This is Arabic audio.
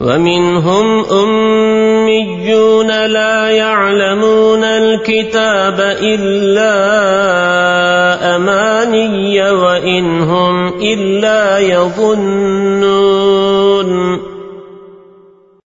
ومنهم أميون لا يعلمون الكتاب إلا أماني وإنهم إلا يظنون.